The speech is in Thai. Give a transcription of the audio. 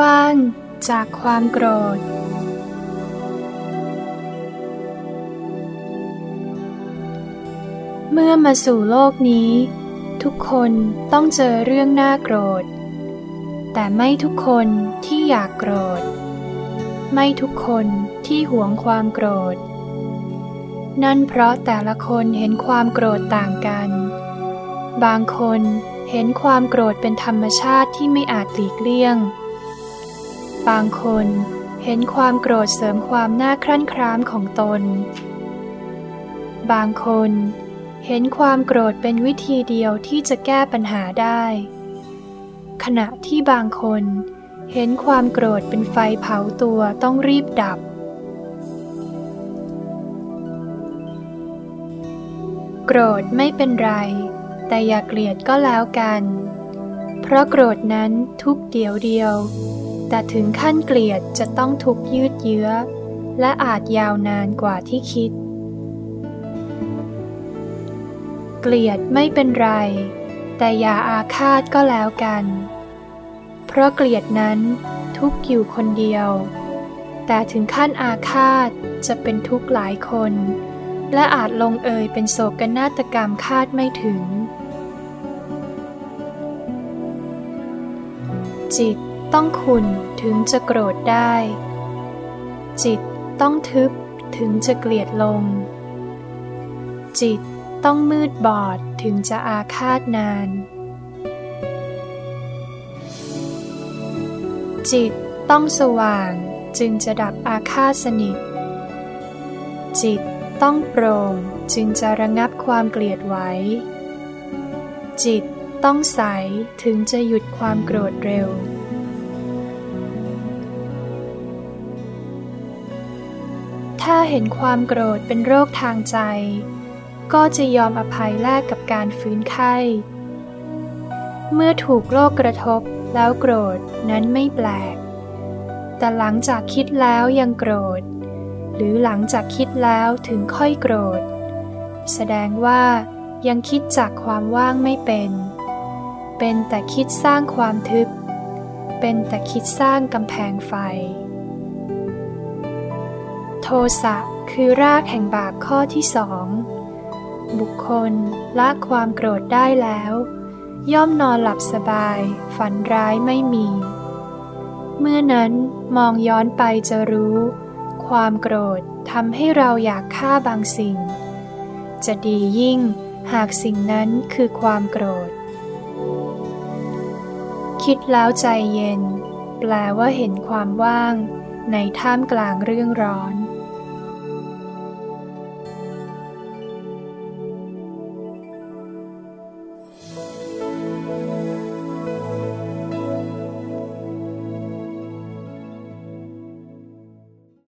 ว่างจากความโกรธ เมื่อมาสู่โลกนี้ ทุกคนต้องเจอเรื่องน่าโกรธ แต่ไม่ทุกคนที่อยากโกรธ ไม่ทุกคนที่หวงความโกรธ นั่นเพราะแต่ละคนเห็นความโกรธต่างกัน บางคนเห็นความโกรธเป็นธรรมชาติที่ไม่อาจหลีกเลี่ยง บางคนเห็นความโกรธเสริมความน่าครั่นคร้ามของตน บางคนเห็นความโกรธเป็นวิธีเดียวที่จะแก้ปัญหาได้ ขณะที่บางคนเห็นความโกรธเป็นไฟเผาตัวต้องรีบดับ โกรธไม่เป็นไร แต่อย่าเกลียดก็แล้วกัน เพราะโกรธนั้นทุกเดียวเดียว แต่ถึงขั้นเกลียดจะต้องทุกยืดเยื้อ และอาจยาวนานกว่าที่คิด เกลียดไม่เป็นไร แต่อย่าอาฆาตก็แล้วกัน เพราะเกลียดนั้นทุกอยู่คนเดียว แต่ถึงขั้นอาฆาตจะเป็นทุกหลายคน และอาจลงเอยเป็นโศกนาฏกรรมคาดไม่ถึง จิต ต้องขุนถึงจะโกรธได้ จิตต้องทึบถึงจะเกลียดลง จิตต้องมืดบอดถึงจะอาฆาตนาน จิตต้องสว่างจึงจะดับอาฆาตสนิท จิตต้องโปร่งจึงจะระงับความเกลียดไว้ จิตต้องใสถึงจะหยุดความโกรธเร็ว ถ้าเห็นความโกรธเป็นโรคทางใจ ก็จะยอมอภัยแลกกับการฟื้นไข้ เมื่อถูกโรคกระทบแล้วโกรธนั้นไม่แปลก แต่หลังจากคิดแล้วยังโกรธ หรือหลังจากคิดแล้วถึงค่อยโกรธ แสดงว่ายังคิดจากความว่างไม่เป็น เป็นแต่คิดสร้างความทึบ เป็นแต่คิดสร้างกำแพงไฟ ทสะคือรากแห่งบาปข้อที่สอง บุคคลละความโกรธได้แล้ว ย่อมนอนหลับสบาย ฝันร้ายไม่มี เมื่อนั้นมองย้อนไปจะรู้ ความโกรธทำให้เราอยากฆ่าบางสิ่ง จะดียิ่งหากสิ่งนั้นคือความโกรธ คิดแล้วใจเย็น แปลว่าเห็นความว่าง ในท่ามกลางเรื่องร้อน